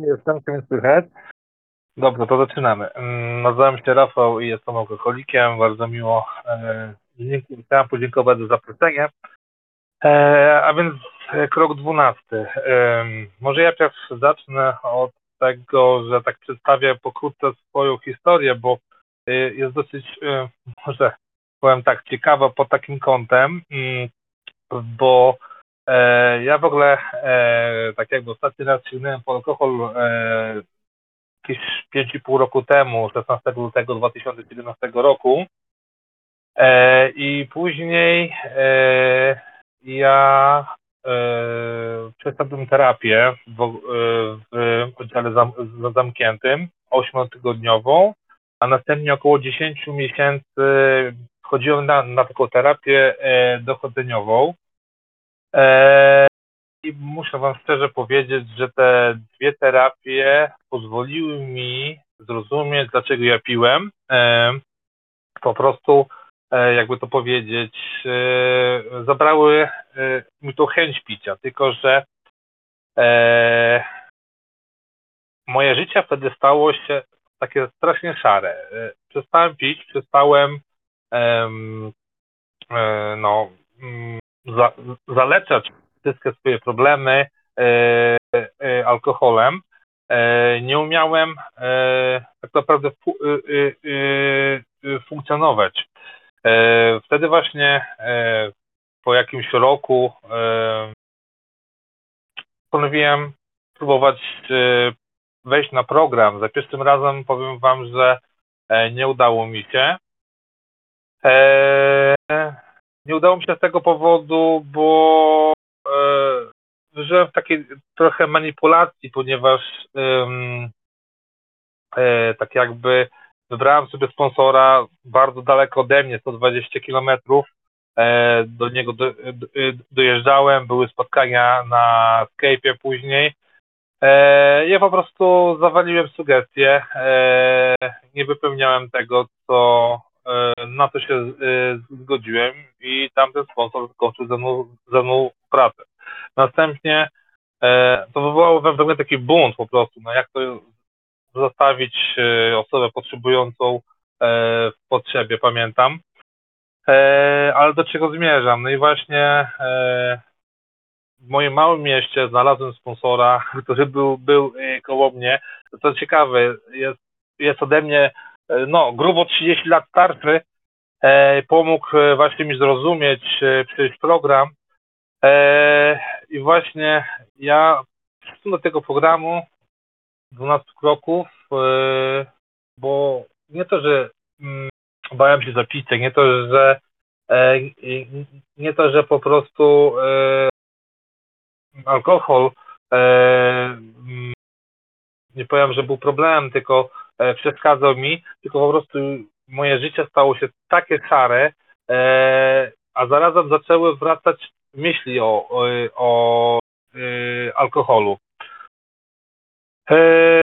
Jestem, mnie słychać. Dobrze, to zaczynamy. Mm, Nazywam się Rafał i jestem alkoholikiem. Bardzo miło. E, Chciałem podziękować za zaproszenie. E, a więc e, krok dwunasty. Może ja pierw zacznę od tego, że tak przedstawię pokrótce swoją historię, bo jest dosyć, może powiem tak, ciekawa pod takim kątem, mm, bo e, ja w ogóle, e, tak jakby ostatni raz sięgnąłem po alkohol e, jakieś 5,5 roku temu, 16 lutego 2017 roku. E, I później e, ja e, przeszedłem terapię w, e, w oddziale zam, zamkniętym, 8-tygodniową, a następnie około 10 miesięcy chodziłem na, na taką terapię e, dochodzeniową. E, I muszę Wam szczerze powiedzieć, że te dwie terapie pozwoliły mi zrozumieć, dlaczego ja piłem. E, po prostu, e, jakby to powiedzieć, zabrały mi tą chęć picia, tylko że moje życie wtedy stało się takie strasznie szare. Przestałem pić, przestałem em, e, no, mm, za, zaleczać wszystkie swoje problemy e, e, alkoholem. E, nie umiałem tak naprawdę fu, funkcjonować. Wtedy właśnie po jakimś roku postanowiłem spróbować e, wejść na program. Za pierwszym razem powiem Wam, że nie udało mi się. E, nie udało mi się z tego powodu, bo e, żyłem w takiej trochę manipulacji, ponieważ e, tak jakby wybrałem sobie sponsora bardzo daleko ode mnie, 120 kilometrów. E, do niego do, do, dojeżdżałem, były spotkania na Skype'ie później. E, ja po prostu zawaliłem sugestie, e, nie wypełniałem tego, co e, na to się e, zgodziłem i tamten sponsor skończył ze mną, ze mną pracę. Następnie e, to wywołało we mnie taki bunt po prostu, no jak to zostawić e, osobę potrzebującą e, w potrzebie, pamiętam. E, ale do czego zmierzam? No i właśnie e, w moim małym mieście znalazłem sponsora, który był, był e, koło mnie. Co ciekawe, jest, jest ode mnie e, no, grubo 30 lat starszy. E, pomógł e, właśnie mi zrozumieć, e, przejść program. E, I właśnie ja do tego programu 12 kroków, e, bo nie to, że mm, bałem się zapisać, nie to, że e, nie to, że po prostu e, alkohol e, mm, nie powiem, że był problemem, tylko e, przeszkadzał mi, tylko po prostu moje życie stało się takie szare, e, a zarazem zaczęły wracać myśli o, o, o e, alkoholu. E,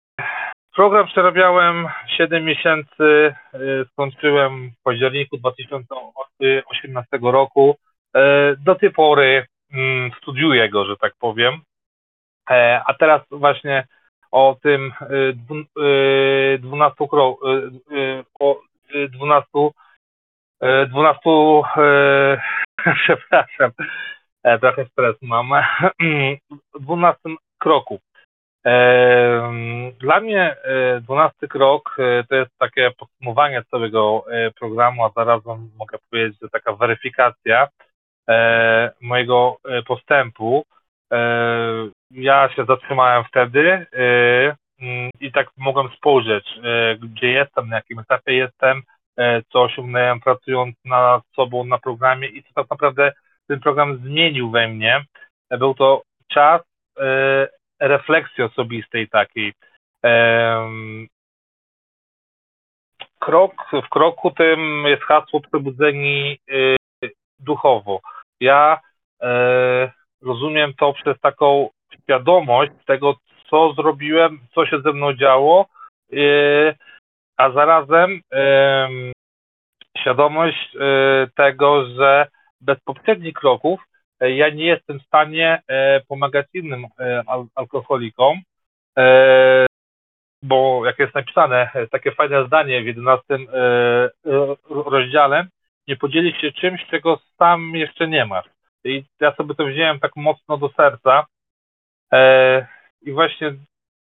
Program przerabiałem 7 miesięcy, e, skończyłem w październiku 2018 roku. E, Do tej pory mm, studiuję go, że tak powiem. E, A teraz właśnie o tym e, dwu- e, 12 krok, e, e, o e, 12, e, 12 e, przepraszam, e, trochę stres mam, 12 kroku. Em, Dla mnie e, 12 krok e, to jest takie podsumowanie całego e, programu, a zarazem mogę powiedzieć, że taka weryfikacja e, mojego e, postępu. Ja się zatrzymałem wtedy e, mm, i tak mogłem spojrzeć, e, gdzie jestem, na jakim etapie jestem, e, co osiągnąłem pracując nad sobą na programie i co tak naprawdę ten program zmienił we mnie. Był to czas refleksji osobistej takiej. Krok w kroku tym jest hasło przebudzeni y, duchowo. Ja rozumiem to przez taką świadomość tego, co zrobiłem, co się ze mną działo, y, a zarazem em, świadomość y, tego, że bez poprzednich kroków e, ja nie jestem w stanie e, pomagać innym e, al- alkoholikom. bo jak jest napisane takie fajne zdanie w 11 rozdziale, nie podzielić się czymś, czego sam jeszcze nie masz. I ja sobie to wziąłem tak mocno do serca. I właśnie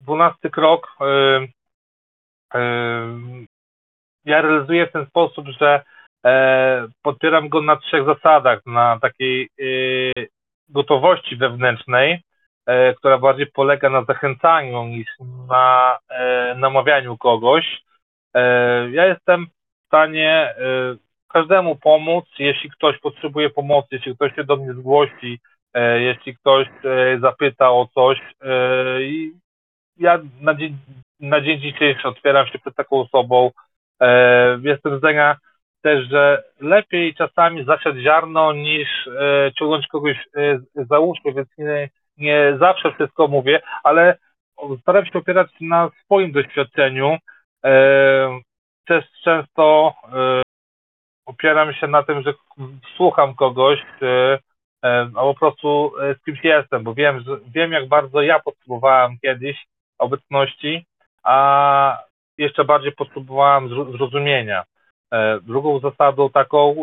dwunasty krok ja realizuję w ten sposób, że e, podpieram go na trzech zasadach. Na takiej e, gotowości wewnętrznej, e, która bardziej polega na zachęcaniu niż na e, namawianiu kogoś. E, ja jestem w stanie e, każdemu pomóc, jeśli ktoś potrzebuje pomocy, jeśli ktoś się do mnie zgłosi, jeśli ktoś zapyta o coś. I ja na dzień, na dzień dzisiejszy otwieram się przed taką osobą, E, jestem zdania też, że lepiej czasami zasiać ziarno niż e, ciągnąć kogoś e, za łóżko, więc nie, nie zawsze wszystko mówię, ale staram się opierać na swoim doświadczeniu. Też często opieram się na tym, że słucham kogoś, a po prostu z kimś jestem, bo wiem, że wiem jak bardzo ja potrzebowałem kiedyś obecności, a jeszcze bardziej potrzebowałem zrozumienia. E, drugą zasadą taką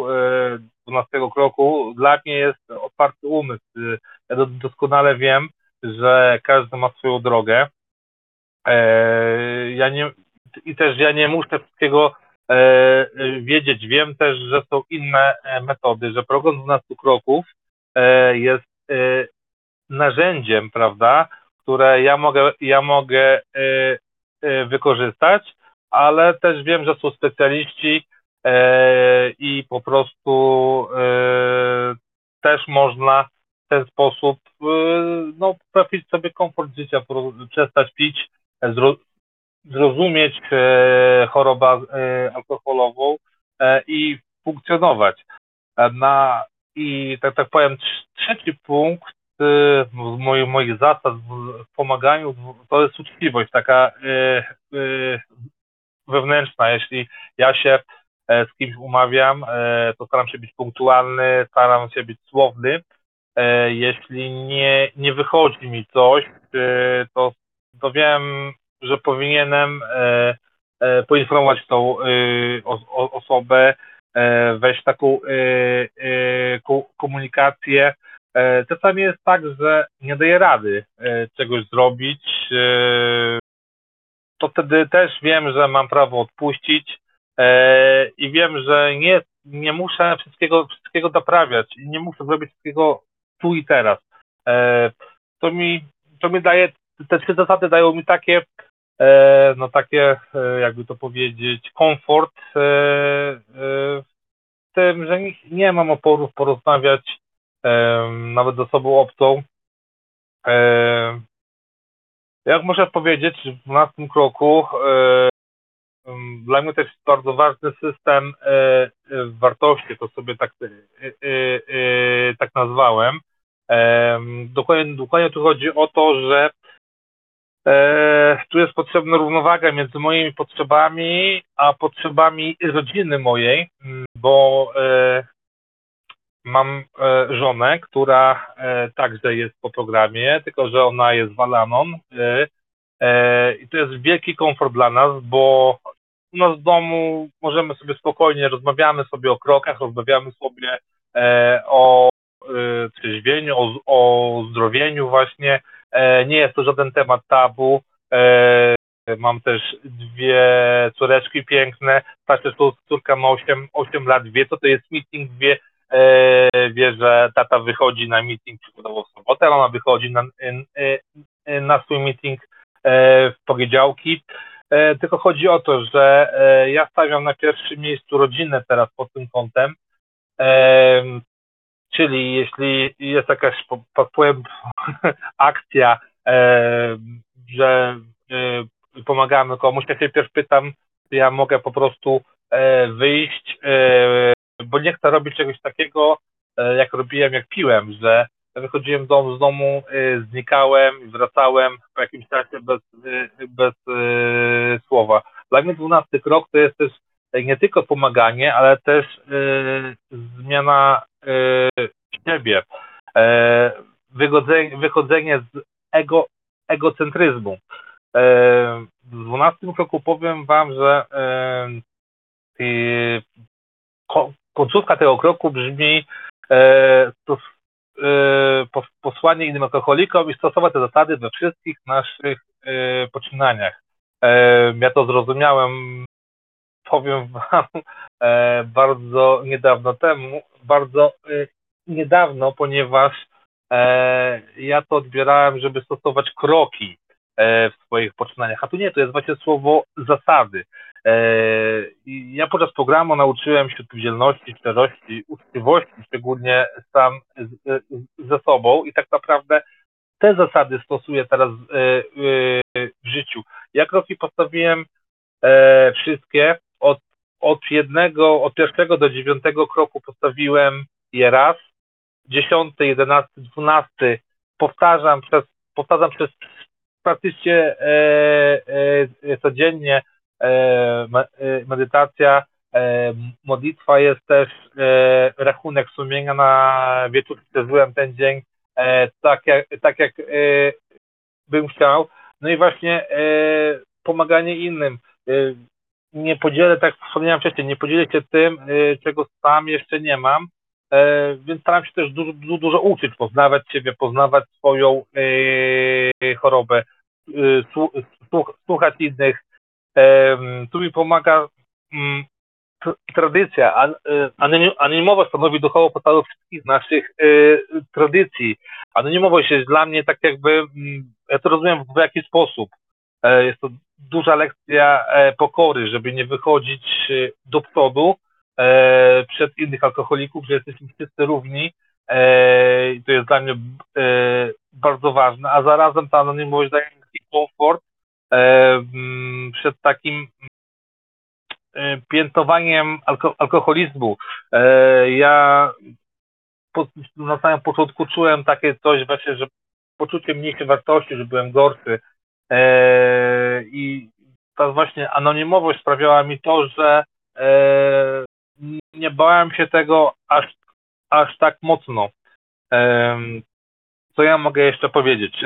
12 e, kroku dla mnie jest otwarty umysł. E, ja doskonale wiem, że każdy ma swoją drogę. Ja nie, I też ja nie muszę wszystkiego wiedzieć. Wiem też, że są inne metody, że program 12 kroków jest narzędziem, prawda, które ja mogę, ja mogę E, wykorzystać, ale też wiem, że są specjaliści e, i po prostu e, też można w ten sposób no, trafić sobie komfort życia, przestać pić, zrozumieć chorobę alkoholową i funkcjonować. Na, I tak, tak powiem, trzeci punkt z moich, moich zasad w pomaganiu to jest uczciwość taka y, y, wewnętrzna. Jeśli ja się e, z kimś umawiam, e, to staram się być punktualny, staram się być słowny. E, jeśli nie, nie wychodzi mi coś, to, to wiem, że powinienem poinformować tą osobę, wejść taką komunikację, E, czasami jest tak, że nie daje rady e, czegoś zrobić. E, to wtedy też wiem, że mam prawo odpuścić i wiem, że nie, nie muszę wszystkiego, wszystkiego doprawiać i nie muszę zrobić wszystkiego tu i teraz. To mi, to mi daje, te trzy zasady dają mi takie, no takie, jakby to powiedzieć, komfort w tym, że nie, mam oporów porozmawiać nawet z osobą obcą. Jak muszę powiedzieć, w 12 kroku dla mnie też jest bardzo ważny system e, wartości, to sobie tak, e, e, tak nazwałem. Dokładnie, dokładnie tu chodzi o to, że tu jest potrzebna równowaga między moimi potrzebami, a potrzebami rodziny mojej, bo mam e, żonę, która e, także jest po programie, tylko że ona jest Walanon e, i to jest wielki komfort dla nas, bo u nas w domu możemy sobie spokojnie, rozmawiamy sobie o krokach, rozmawiamy sobie o trzeźwieniu, o, o zdrowieniu właśnie. Nie jest to żaden temat tabu. Mam też dwie córeczki piękne. Patrzę, że córka ma 8, 8 lat, wie co to jest meeting, wie E, wie, że tata wychodzi na meeting przykładowo w sobotę, ale ona wychodzi na, na swój meeting e, w poniedziałki. E, tylko chodzi o to, że ja stawiam na pierwszym miejscu rodzinę teraz pod tym kątem. Czyli jeśli jest jakaś powiem, akcja, że pomagamy komuś, ja się pierw pytam, czy ja mogę po prostu wyjść bo nie chcę robić czegoś takiego, e, jak robiłem, jak piłem, że wychodziłem do, z domu, e, znikałem, wracałem po jakimś czasie bez, e, bez słowa. Dla mnie dwunasty krok to jest też nie tylko pomaganie, ale też zmiana siebie, wychodzenie, wychodzenie z ego, egocentryzmu. w 12 kroku powiem Wam, że końcówka tego kroku brzmi to posłanie innym alkoholikom i stosować te zasady we wszystkich naszych poczynaniach. Ja to zrozumiałem, powiem Wam, bardzo niedawno temu, bardzo niedawno, ponieważ ja to odbierałem, żeby stosować kroki E, w swoich poczynaniach. A tu nie, to jest właśnie słowo zasady. E, ja podczas programu nauczyłem się odpowiedzialności, szczerości, uczciwości, szczególnie sam ze sobą i tak naprawdę te zasady stosuję teraz e, w życiu. Ja kroki postawiłem wszystkie od, od jednego, od pierwszego do dziewiątego kroku postawiłem je raz, dziesiąty, jedenasty, dwunasty powtarzam przez, powtarzam przez praktycznie e, e, codziennie e, medytacja, modlitwa jest też rachunek sumienia na wieczór, przeżyłem ten dzień tak jak, tak jak bym chciał. No i właśnie pomaganie innym. Nie podzielę, tak wspomniałem wcześniej, nie podzielę się tym, czego sam jeszcze nie mam, więc staram się też dużo, dużo, dużo uczyć, poznawać siebie, poznawać swoją chorobę, Y, słuchać innych. Tu mi pomaga mm, tradycja. Y, anonimowość stanowi duchową podstawę wszystkich naszych y, tradycji. Anonimowość jest dla mnie tak jakby, mm, ja to rozumiem w jaki sposób. E, jest to duża lekcja e, pokory, żeby nie wychodzić do przodu e, innych alkoholików, że jesteśmy wszyscy równi. To jest dla mnie bardzo ważne, a zarazem ta anonimowość daje taki komfort e, przed takim e, piętnowaniem alko alkoholizmu. E, ja na samym początku czułem takie coś właśnie, że poczucie mniejszej wartości, że byłem gorszy e, i ta właśnie anonimowość sprawiała mi to, że e, nie bałem się tego aż, aż tak mocno. Co ja mogę jeszcze powiedzieć?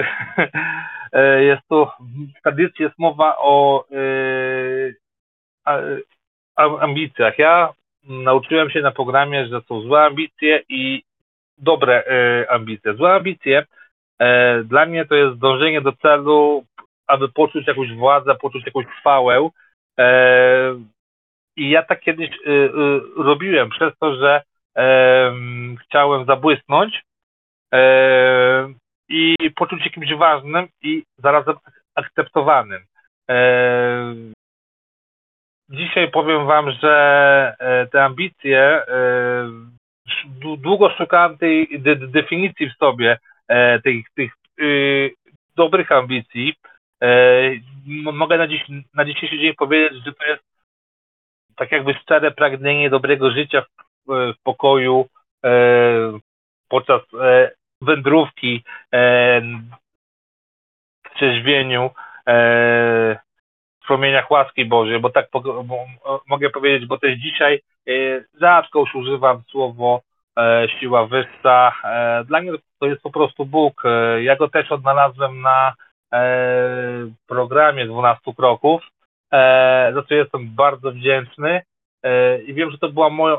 E, jest to w tradycji jest mowa o e, ambicjach. Ja nauczyłem się na programie, że są złe ambicje i dobre e, ambicje. Złe ambicje dla mnie to jest dążenie do celu, aby poczuć jakąś władzę, poczuć jakąś chwałę. I ja tak kiedyś robiłem przez to, że chciałem zabłysnąć i poczuć się kimś ważnym i zarazem akceptowanym. E, dzisiaj powiem Wam, że e, te ambicje, e, długo szukałem tej definicji w sobie, tych, tych dobrych ambicji. Mogę na, dziś, na dzisiejszy dzień powiedzieć, że to jest tak jakby szczere pragnienie dobrego życia w, w pokoju podczas wędrówki e, w trzeźwieniu, e, w promieniach łaski Bożej, bo tak po, bo, mogę powiedzieć, bo też dzisiaj e, rzadko już używam słowo e, siła wyższa. E, dla mnie to jest po prostu Bóg. E, ja go też odnalazłem na programie 12 kroków, za co jestem bardzo wdzięczny i wiem, że to była moja,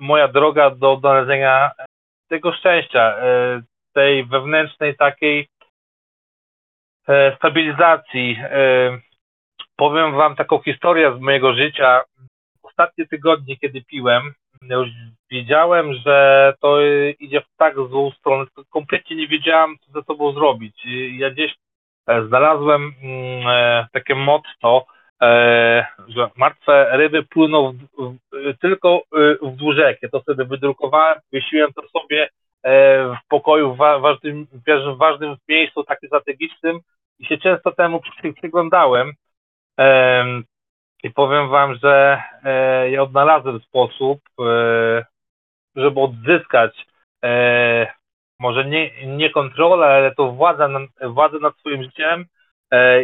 moja droga do odnalezienia tego szczęścia, e, tej wewnętrznej takiej e, stabilizacji. E, powiem Wam taką historię z mojego życia. Ostatnie tygodnie, kiedy piłem, już wiedziałem, że to idzie w tak złą stronę, kompletnie nie wiedziałem, co ze sobą zrobić. Ja gdzieś znalazłem mm, takie motto, że martwe ryby płyną w, w, tylko wzdłuż rzeki. Ja to sobie wydrukowałem, wysiłem to sobie w pokoju w ważnym, w ważnym miejscu, takim strategicznym i się często temu przyglądałem. I powiem Wam, że e, ja odnalazłem sposób, e, żeby odzyskać e, może nie, nie kontrolę, ale to władzę, władzę nad swoim życiem.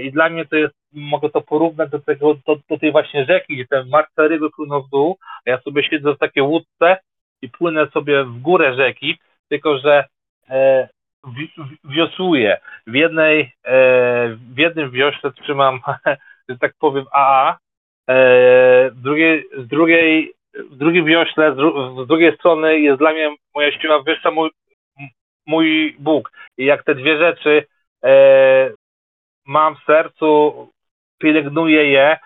I dla mnie to jest, mogę to porównać do, tego, do, do tej właśnie rzeki, gdzie ten martwe ryby płyną w dół, a ja sobie siedzę w takiej łódce i płynę sobie w górę rzeki tylko że e, wiosłuję. W jednej, e, w jednym wiośle trzymam, że tak powiem, AA, e, w drugiej, z drugiej, w drugim wiośle, z, drugiej strony jest dla mnie moja siła wyższa, mój, mój Bóg. I jak te dwie rzeczy e, mam w sercu, pielęgnuję je,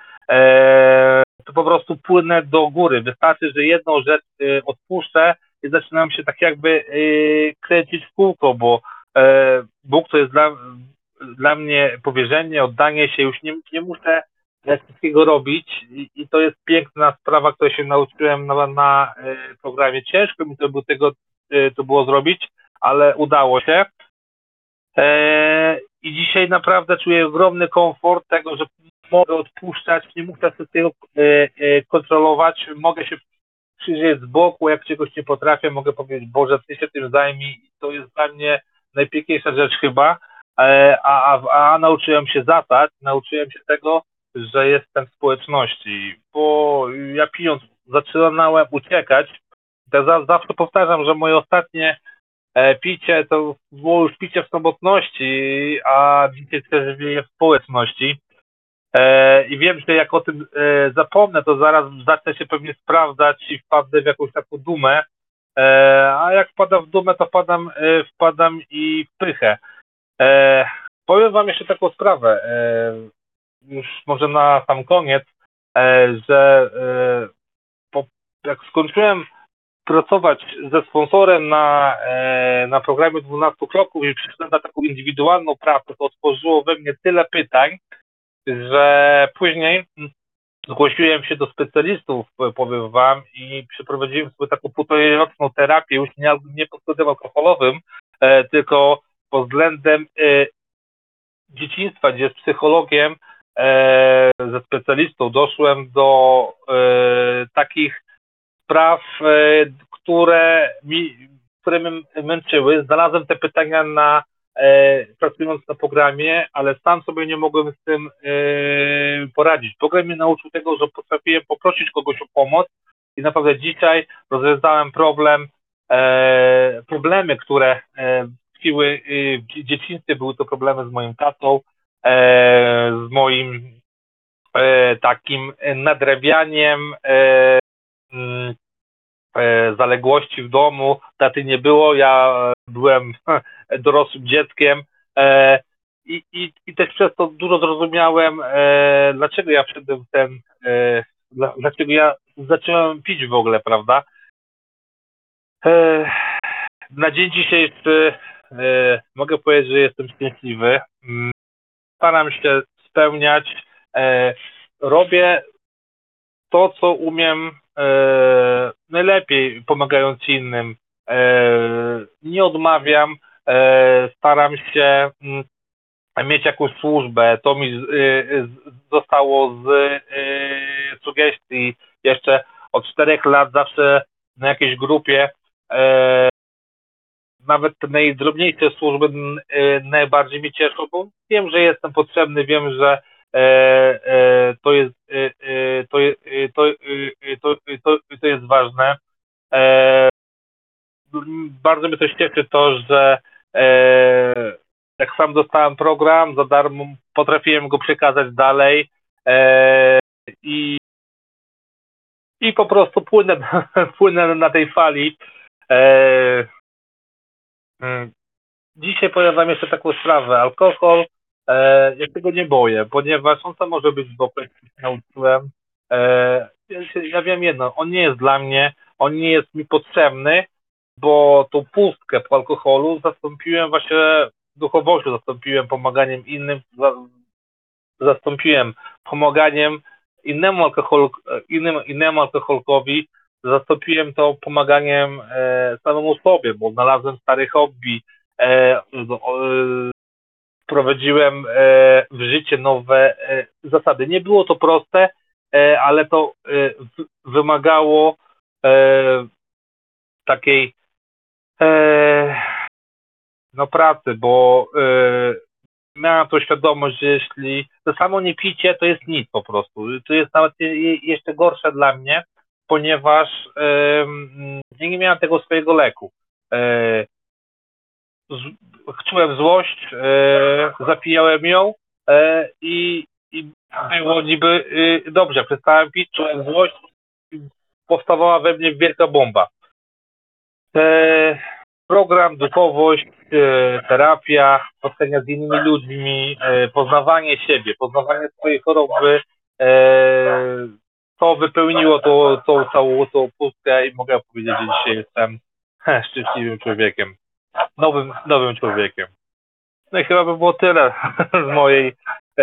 to po prostu płynę do góry. Wystarczy, że jedną rzecz odpuszczę i zaczynam się tak jakby kręcić w kółko, bo E, Bóg to jest dla, dla mnie powierzenie, oddanie się, już nie, nie muszę wszystkiego robić I, i, to jest piękna sprawa, której się nauczyłem na, na e, programie. Ciężko mi to było tego e, to było zrobić, ale udało się. I dzisiaj naprawdę czuję ogromny komfort tego, że mogę odpuszczać, nie muszę wszystkiego kontrolować, mogę się przyjrzeć z boku, jak czegoś nie potrafię, mogę powiedzieć, Boże, Ty się tym zajmij. To jest dla mnie najpiękniejsza rzecz chyba, e, a, a, a nauczyłem się zasad, nauczyłem się tego, że jestem w społeczności, bo ja pijąc zaczynałem uciekać, tak zawsze powtarzam, że moje ostatnie e, picie to było już picie w samotności, a dzisiaj też żyję w społeczności. E, I wiem, że jak o tym zapomnę, to zaraz zacznę się pewnie sprawdzać i wpadnę w jakąś taką dumę, E, a jak wpadam w dumę, to wpadam, e, wpadam i w pychę. E, powiem Wam jeszcze taką sprawę, już może na sam koniec, że po, jak skończyłem pracować ze sponsorem na, na programie 12 kroków i przyszedłem na taką indywidualną pracę, to otworzyło we mnie tyle pytań, że później zgłosiłem się do specjalistów, powiem wam, i przeprowadziłem sobie taką półtorej-roczną terapię, już nie, nie pod względem alkoholowym, e, tylko pod względem e, dzieciństwa, gdzie z psychologiem, e, ze specjalistą doszłem do e, takich spraw, e, które mi, które mnie męczyły. Znalazłem te pytania na e, pracując na programie, ale sam sobie nie mogłem z tym e, poradzić. Program mnie nauczył tego, że potrafiłem poprosić kogoś o pomoc i naprawdę dzisiaj rozwiązałem problem, problemy, które tkwiły w dzieciństwie, były to problemy z moim tatą, z moim takim nadrabianiem zaległości w domu, taty nie było, ja byłem dorosłym dzieckiem e, i, i, i też przez to dużo zrozumiałem, e, dlaczego ja wszedłem w ten, dlaczego ja zacząłem pić w ogóle, prawda? Na dzień dzisiejszy mogę powiedzieć, że jestem szczęśliwy. Mm, staram się spełniać. Robię to, co umiem e, najlepiej, pomagając innym. E, nie odmawiam, e, staram się m, mm, mieć jakąś służbę. To mi z, e, zostało z e, sugestii jeszcze od czterech lat zawsze na jakiejś grupie e, nawet najdrobniejsze służby najbardziej mi cieszą, bo wiem, że jestem potrzebny, wiem, że to jest, e, to, to, to, to, to jest ważne. Bardzo mnie to cieszy to, że jak sam dostałem program za darmo, potrafiłem go przekazać dalej i, i po prostu płynę, płynę na tej fali. Dzisiaj Wam jeszcze taką sprawę. Alkohol E, ja tego nie boję, ponieważ on sam może być bokiem, nauczyłem. E, ja wiem jedno, on nie jest dla mnie, on nie jest mi potrzebny, bo tą pustkę po alkoholu zastąpiłem właśnie duchowością, zastąpiłem pomaganiem innym, zastąpiłem pomaganiem innemu, alkohol, innym, innemu alkoholkowi, zastąpiłem to pomaganiem e, samemu sobie, bo znalazłem stare hobby, e, wprowadziłem e, w życie nowe e, zasady. Nie było to proste, e, ale to wymagało takiej no pracy, bo miałem tą świadomość, że jeśli to samo nie picie, to jest nic po prostu. To jest nawet jeszcze gorsze dla mnie, ponieważ nie miałem tego swojego leku czułem złość, e, zapijałem ją e, i, i było niby e, dobrze, przestałem pić, czułem złość, powstawała we mnie wielka bomba. E, program, duchowość, e, terapia, spotkania z innymi ludźmi, e, poznawanie siebie, poznawanie swojej choroby, e, to wypełniło to, tą całą tą pustkę i mogę powiedzieć, że dzisiaj jestem szczęśliwym człowiekiem. Nowym, nowym człowiekiem. No i chyba by było tyle z mojej e,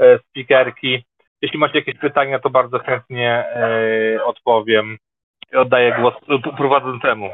e, speakerki. Jeśli macie jakieś pytania, to bardzo chętnie e, odpowiem. Oddaję głos prowadzącemu.